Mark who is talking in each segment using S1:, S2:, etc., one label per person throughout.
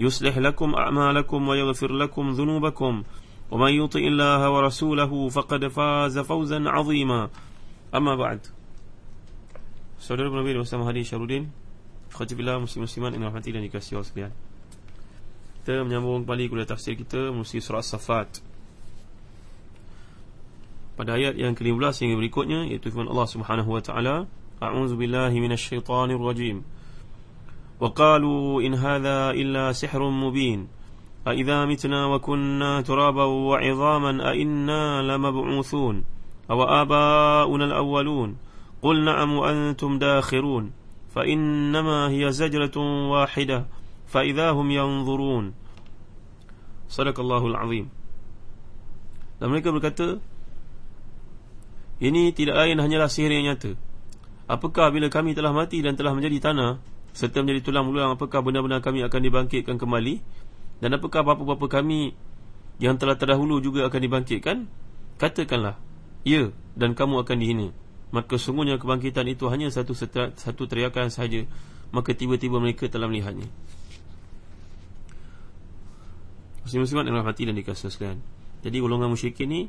S1: يصلح لكم أعمالكم ويغفر لكم ذنوبكم ومن يطع الله ورسوله فقد فاز فوزا عظيما أما بعد Saudara Nabi bersama Hadi Syarudin Khatibillah muslim-musliman yang rahmati dan dikasihi Allah sekalian Kita menyambung kembali kuliah tafsir kita Musi surah Safat Pada ayat yang ke-15 hingga berikutnya Iaitu firman Allah subhanahu wa ta'ala A'udzu billahi minasyaitanir rajim وقالوا إن هذا إلا سحر مبين أإذا متنا وكنا ترابا وعظاما أإنا لمبعوثون أو آباؤنا الأولون قل نعم وأنتم داخرون فإنما هي زجرة واحدة فإذا هم ينظرون صدق الله العظيم Dan mereka berkata Ini tidak lain hanyalah sihir yang nyata Apakah bila kami telah mati dan telah menjadi tanah serta menjadi tulang belulang apakah benar-benar kami akan dibangkitkan kembali. Dan apakah bapa-bapa kami yang telah terdahulu juga akan dibangkitkan? Katakanlah ya dan kamu akan dihina. Maka sungguhnya kebangkitan itu hanya satu satu teriakan sahaja. Maka tiba-tiba mereka telah melihatnya. Muslim-muslimat yang rahmati dan dikasihkan jadi golongan musyrikin ni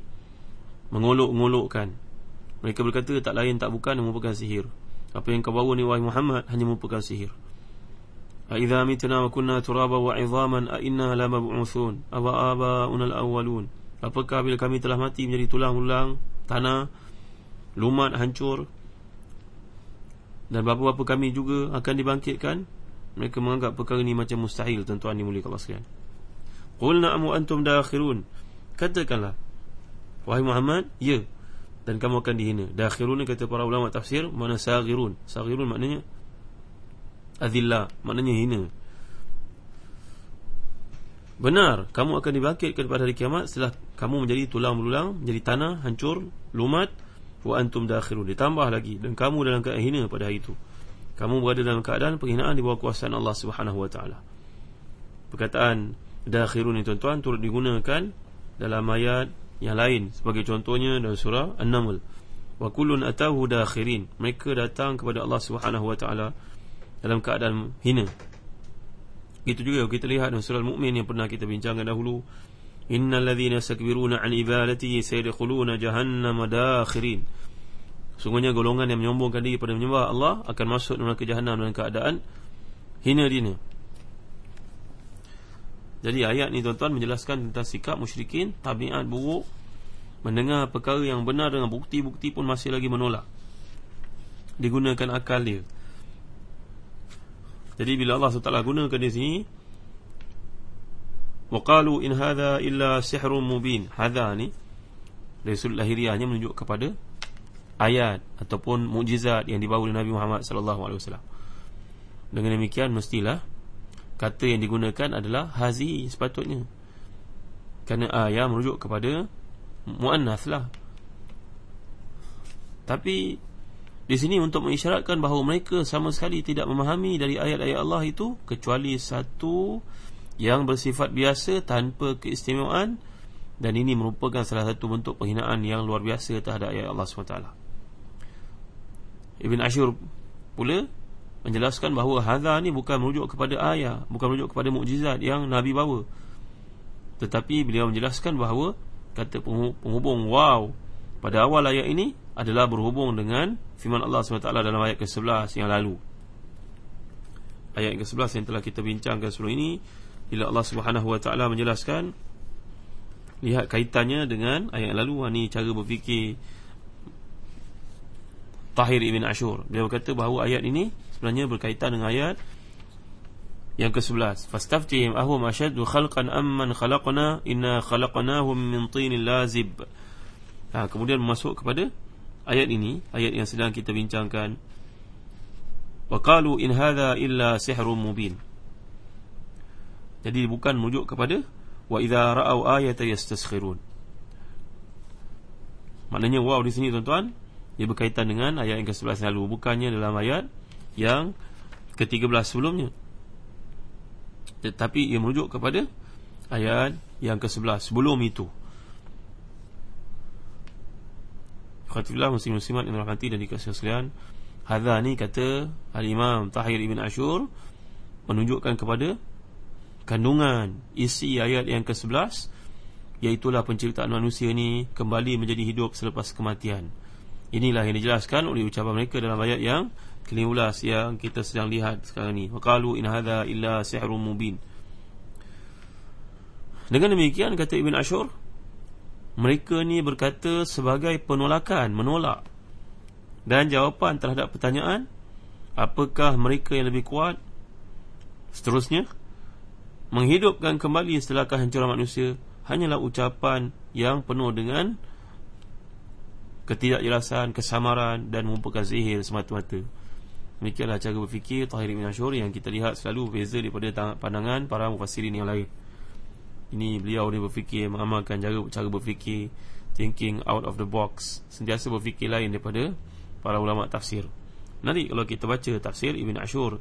S1: mengolok-ngolokkan. Mereka berkata tak lain tak bukan merupakan sihir apa yang kau bawa ni wahai Muhammad hanya merupakan sihir. Aidza mitna wa kunna turaba wa 'idhaman a inna la mab'uthun aw aba'una al-awwalun. Apakah bila kami telah mati menjadi tulang-tulang, tanah, lumat, hancur dan bapa-bapa kami juga akan dibangkitkan? Mereka menganggap perkara ini macam mustahil tuan-tuan dimuliakan Allah sekalian. Qul na'am antum dakhirun. Katakanlah wahai Muhammad, ya dan kamu akan dihina. Dakhirun kata para ulama tafsir mana saghirun. Saghirun maknanya azilla, maknanya hina. Benar, kamu akan dibangkitkan pada hari kiamat setelah kamu menjadi tulang belulang, menjadi tanah, hancur, lumat wa antum dakhirun. Ditambah lagi dan kamu dalam keadaan hina pada hari itu. Kamu berada dalam keadaan penghinaan di bawah kuasa Allah Subhanahu wa taala. Perkataan dakhirun ini tuan-tuan turut digunakan dalam ayat yang lain sebagai contohnya dalam surah An-Naml. Wa kullun atahu dakhirin. Mereka datang kepada Allah Subhanahu wa taala dalam keadaan hina. Itu juga kita lihat dalam surah Al-Mu'min yang pernah kita bincangkan dahulu. Innal ladzina yastakbiruna an ibadati sayadkhuluna jahannam dakhirin. Sungguhnya golongan yang menyombongkan diri pada menyembah Allah akan masuk neraka jahanam dalam keadaan hina dina jadi ayat ni tuan-tuan menjelaskan tentang sikap musyrikin, tabiat buruk, mendengar perkara yang benar dengan bukti-bukti pun masih lagi menolak. Digunakan akal dia. Jadi bila Allah SWT gunakan di sini, وَقَالُوا إِنْ هَذَا إِلَّا سِحْرٌ مُبِينٌ Hadha ni, dari sudut lahiriahnya menunjuk kepada ayat ataupun mukjizat yang dibawa oleh Nabi Muhammad SAW. Dengan demikian mestilah kata yang digunakan adalah hazi sepatutnya. Kerana ayah merujuk kepada muannas lah. Tapi di sini untuk mengisyaratkan bahawa mereka sama sekali tidak memahami dari ayat-ayat Allah itu kecuali satu yang bersifat biasa tanpa keistimewaan dan ini merupakan salah satu bentuk penghinaan yang luar biasa terhadap ayat Allah SWT. Ibn Ashur pula menjelaskan bahawa hadza ni bukan merujuk kepada ayat, bukan merujuk kepada mukjizat yang Nabi bawa. Tetapi beliau menjelaskan bahawa kata penghubung wow pada awal ayat ini adalah berhubung dengan firman Allah SWT dalam ayat ke-11 yang lalu. Ayat ke-11 yang telah kita bincangkan sebelum ini bila Allah Subhanahu wa taala menjelaskan lihat kaitannya dengan ayat yang lalu ini cara berfikir Tahir ibn Ashur dia berkata bahawa ayat ini sebenarnya berkaitan dengan ayat yang ke-11 fastaftihim ahum ashaddu khalqan amman khalaqna inna khalaqnahum min tinil lazib. Ha, kemudian masuk kepada ayat ini ayat yang sedang kita bincangkan. Wa qalu in hadha illa sihrun mubin. Jadi bukan merujuk kepada wa idza ra'au ayatan yastaskhirun. Maknanya wow di sini tuan-tuan ia berkaitan dengan ayat yang ke-11 lalu. Bukannya dalam ayat yang ke-13 sebelumnya. Tetapi ia merujuk kepada ayat yang ke-11 sebelum itu. Khatifillah muslim-muslimat yang rahmati dan dikasih sekalian Hadha ni kata Al-Imam Tahir Ibn Ashur Menunjukkan kepada kandungan isi ayat yang ke-11 Iaitulah penceritaan manusia ini kembali menjadi hidup selepas kematian. Inilah yang dijelaskan oleh ucapan mereka dalam ayat yang ke-15 yang kita sedang lihat sekarang ini Waqalu in hadha illa sihrun mubin Dengan demikian kata Ibn Ashur Mereka ni berkata sebagai penolakan, menolak Dan jawapan terhadap pertanyaan Apakah mereka yang lebih kuat? Seterusnya menghidupkan kembali setelah kehancuran manusia hanyalah ucapan yang penuh dengan ketidakjelasan, kesamaran dan merupakan sihir semata-mata. Demikianlah cara berfikir Tahir bin Ashur yang kita lihat selalu berbeza daripada pandangan para mufassirin yang lain. Ini beliau ni berfikir mengamalkan cara cara berfikir thinking out of the box, sentiasa berfikir lain daripada para ulama tafsir. Nanti kalau kita baca tafsir Ibn Ashur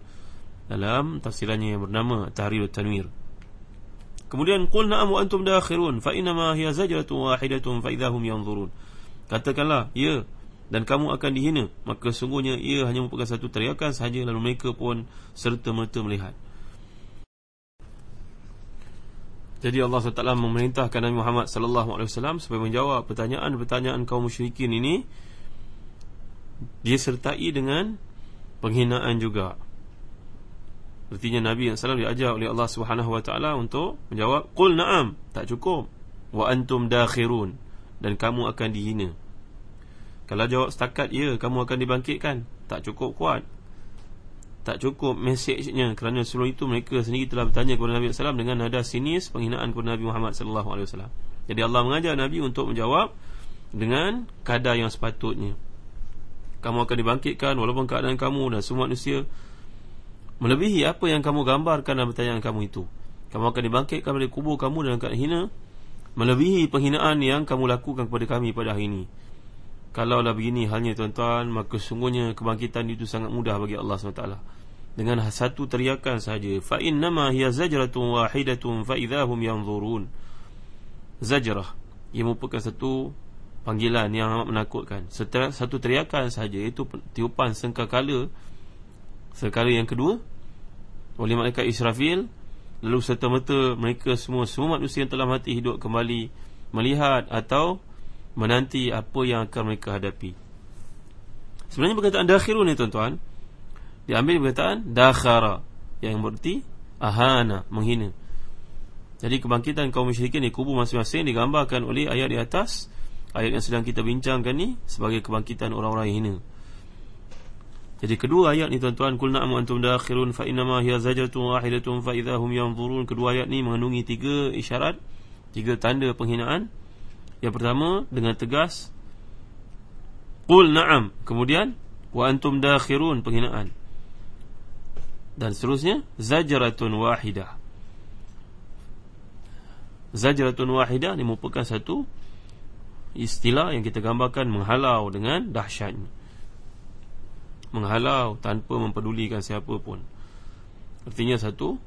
S1: dalam tafsirannya yang bernama Tahrirut Tanwir. Kemudian qul na'am wa antum dakhirun fa inna ma hiya zajratun wahidatun fa idahum yanzurun. Katakanlah, ya dan kamu akan dihina, maka sungguhnya ia hanya merupakan satu teriakan sahaja lalu mereka pun serta-merta melihat. Jadi Allah SWT memerintahkan Nabi Muhammad wasallam supaya menjawab pertanyaan-pertanyaan kaum musyrikin ini disertai dengan penghinaan juga. Artinya Nabi salam diajar oleh Allah Taala untuk menjawab qul na'am tak cukup wa antum dakhirun dan kamu akan dihina. Kalau jawab setakat ya kamu akan dibangkitkan tak cukup kuat. Tak cukup mesejnya kerana sebelum itu mereka sendiri telah bertanya kepada Nabi sallam dengan nada sinis penghinaan kepada Nabi Muhammad wasallam. Jadi Allah mengajar Nabi untuk menjawab dengan kadar yang sepatutnya. Kamu akan dibangkitkan walaupun keadaan kamu dan semua manusia Melebihi apa yang kamu gambarkan dalam pertanyaan kamu itu Kamu akan dibangkitkan dari kubur kamu dalam keadaan hina Melebihi penghinaan yang kamu lakukan kepada kami pada hari ini Kalaulah begini halnya tuan-tuan Maka sungguhnya kebangkitan itu sangat mudah bagi Allah SWT. Dengan satu teriakan sahaja فَإِنَّمَا hiya zajratun wahidatun فَإِذَا هُمْ yanzurun. Zajrah Ia merupakan satu panggilan yang amat menakutkan. Setelah Satu teriakan sahaja Iaitu tiupan sengkakala. Sengkakala yang kedua Oleh malaikat Israfil Lalu serta-merta mereka semua Semua manusia yang telah mati hidup kembali Melihat atau menanti apa yang akan mereka hadapi. Sebenarnya perkataan dakhirun ni tuan-tuan diambil perkataan dakhara yang berarti ahana menghina. Jadi kebangkitan kaum musyrikin di kubur masing-masing digambarkan oleh ayat di atas ayat yang sedang kita bincangkan ni sebagai kebangkitan orang-orang hina. Jadi kedua ayat ni tuan-tuan kul na'am antum dakhirun fa inna ma hiya zajratun wahidatun fa idza hum yanzurun. Kedua ayat ni mengandungi tiga isyarat tiga tanda penghinaan yang pertama dengan tegas kul na'am kemudian wa antum dakhirun penghinaan dan seterusnya zajratun wahidah zajratun wahidah ni merupakan satu istilah yang kita gambarkan menghalau dengan dahsyatnya menghalau tanpa mempedulikan siapa pun. Artinya satu,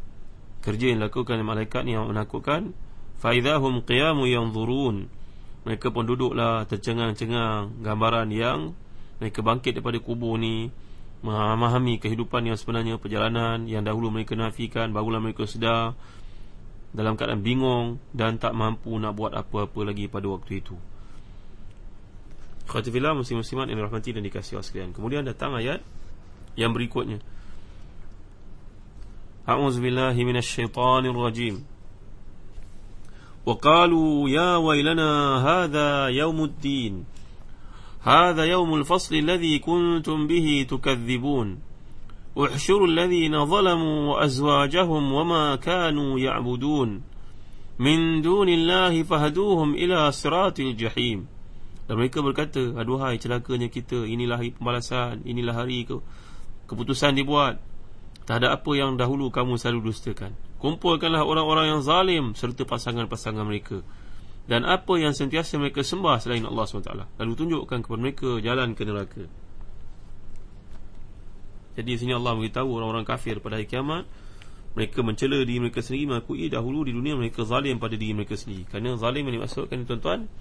S1: kerja yang dilakukan malaikat ni yang menakutkan, faidahum qiyamu yanzurun. Mereka pun duduklah tercengang-cengang gambaran yang mereka bangkit daripada kubur ni memahami kehidupan yang sebenarnya perjalanan yang dahulu mereka nafikan barulah mereka sedar dalam keadaan bingung dan tak mampu nak buat apa-apa lagi pada waktu itu. Khatifillah muslim-muslimat yang dirahmati dan dikasihi Allah sekalian. Kemudian datang ayat yang berikutnya. A'udzu billahi minasyaitonir rajim. وقالوا يا ويلنا هذا يوم الدين هذا يوم الفصل الذي كنتم به تكذبون احشروا الذين ظلموا وأزواجهم وما كانوا يعبدون من دون الله فهدوهم إلى صراط الجحيم Dan mereka berkata, aduhai celakanya kita, inilah hari pembalasan, inilah hari ke keputusan dibuat. Tak ada apa yang dahulu kamu selalu dustakan. Kumpulkanlah orang-orang yang zalim serta pasangan-pasangan mereka. Dan apa yang sentiasa mereka sembah selain Allah SWT. Lalu tunjukkan kepada mereka jalan ke neraka. Jadi sini Allah beritahu orang-orang kafir pada hari kiamat. Mereka mencela diri mereka sendiri mengakui dahulu di dunia mereka zalim pada diri mereka sendiri. Kerana zalim yang dimaksudkan tuan-tuan.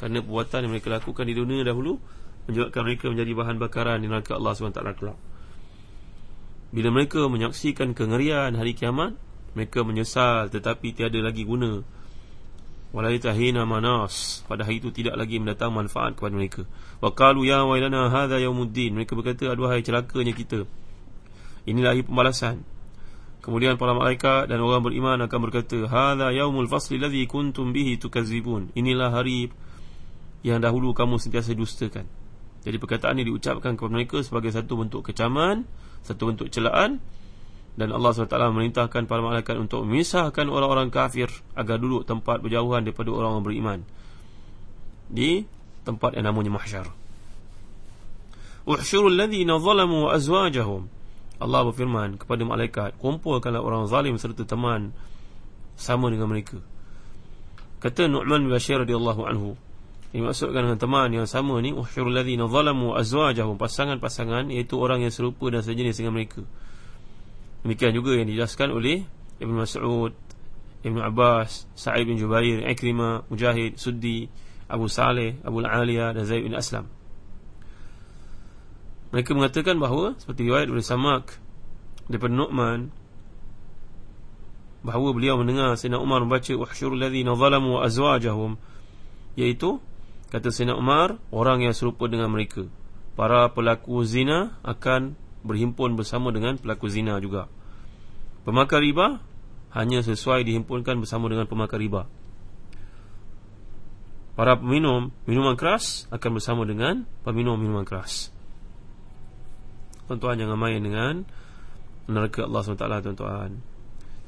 S1: Kerana perbuatan yang mereka lakukan di dunia dahulu. Menyebabkan mereka menjadi bahan bakaran di neraka Allah SWT. Bila mereka menyaksikan kengerian hari kiamat Mereka menyesal tetapi tiada lagi guna. Walaitahina manas. Pada hari itu tidak lagi mendatang manfaat kepada mereka. Wa qalu ya wailana hadha yaumuddin Mereka berkata aduhai celakanya kita. Inilah hari pembalasan. Kemudian para malaikat dan orang beriman akan berkata Hadha yaumul fasli ladhi kuntum bihi tukazibun. Inilah hari yang dahulu kamu sentiasa dustakan. Jadi perkataan ini diucapkan kepada mereka sebagai satu bentuk kecaman satu bentuk celaan dan Allah SWT memerintahkan para malaikat untuk memisahkan orang-orang kafir agar duduk tempat berjauhan daripada orang yang beriman. Di tempat yang namanya mahsyar. Uhsyurul ladhina zalamu wa azwajahum. Allah berfirman kepada malaikat kumpulkanlah orang zalim serta teman sama dengan mereka. Kata Nu'man bin Bashir radhiyallahu anhu dimaksudkan dengan teman yang sama ni uhyurul ladzina zalamu azwajahum pasangan-pasangan iaitu orang yang serupa dan sejenis dengan mereka demikian juga yang dijelaskan oleh Ibn Mas'ud Ibn Abbas Sa'id bin Jubair Ikrimah Mujahid Suddi Abu Saleh Abu Aliyah dan Zaid bin Aslam. Mereka mengatakan bahawa seperti riwayat oleh Samak daripada Nu'man bahawa beliau mendengar Sayyidina Umar membaca uhyurul ladzina zalamu azwajahum iaitu Kata Sayyidina Umar Orang yang serupa dengan mereka. Para pelaku zina akan berhimpun bersama dengan pelaku zina juga. Pemakan riba Hanya sesuai dihimpunkan bersama dengan pemakan riba. Para peminum minuman keras Akan bersama dengan peminum minuman keras. Tuan-tuan jangan main dengan Neraka Allah SWT tuan-tuan.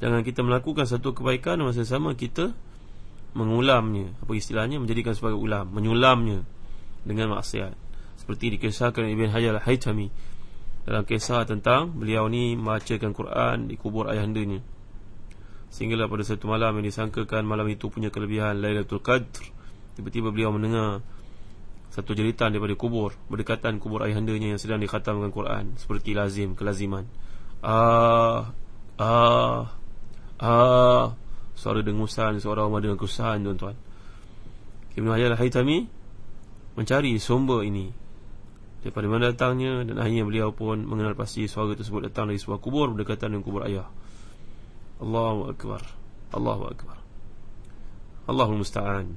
S1: Jangan kita melakukan satu kebaikan Masa sama kita mengulamnya. Apa istilahnya? Menjadikan sebagai ulam menyulamnya dengan maksiat. Seperti dikisahkan Ibn Hajar Al-Haytami dalam kisah tentang beliau ni membacakan Quran di kubur ayahandanya. Sehinggalah pada satu malam yang disangkakan malam itu punya kelebihan Lailatul Qadr tiba-tiba beliau mendengar satu jeritan daripada kubur berdekatan kubur ayahandanya yang sedang dikhatamkan Quran seperti lazim kelaziman. Ah ah ah. Suara dengusan seorang orang dengan kesusahan tuan-tuan. Ibn Hajar al-Haytami mencari sumber ini daripada mana datangnya dan akhirnya beliau pun mengenal pasti suara tersebut datang dari sebuah kubur berdekatan dengan kubur ayah. Allahu Akbar. Allahu Akbar. Allahul Musta'an.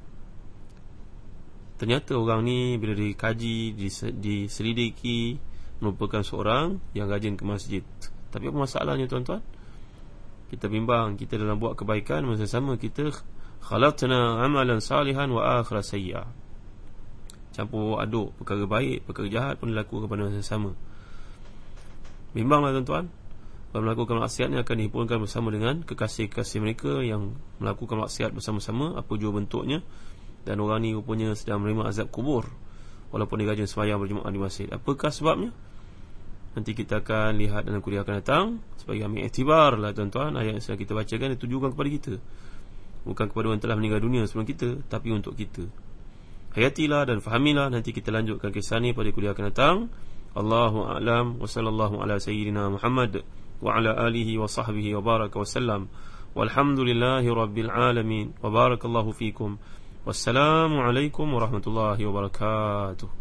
S1: Ternyata orang ni bila dikaji, diselidiki Merupakan seorang yang rajin ke masjid. Tapi apa masalahnya tuan-tuan? kita bimbang kita dalam buat kebaikan masa sama kita khalatna amalan salihan wa akhira sayya campur aduk perkara baik perkara jahat pun dilakukan pada masa sama. Bimbanglah tuan-tuan. Kalau melakukan maksiat ni akan dihimpunkan bersama dengan kekasih-kekasih mereka yang melakukan maksiat bersama-sama apa jua bentuknya. Dan orang ni rupanya sedang menerima azab kubur walaupun dia rajin sembahyang berjemaah di masjid. Apakah sebabnya? Nanti kita akan lihat dalam kuliah akan datang. Sebagai ambil iktibar lah tuan-tuan. Ayat yang sedang kita bacakan ditujukan kepada kita. Bukan kepada orang telah meninggal dunia sebelum kita Tapi untuk kita Hayatilah dan fahamilah Nanti kita lanjutkan kisah ni pada kuliah akan datang. Allahu a'lam wa sallallahu ala sayyidina Muhammad wa ala alihi wa sahbihi wa baraka wa sallam. Walhamdulillahi rabbil alamin wa barakallahu fikum. Wassalamu alaikum warahmatullahi wabarakatuh